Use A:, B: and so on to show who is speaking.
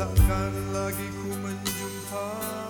A: takkan lagi ku menjumpai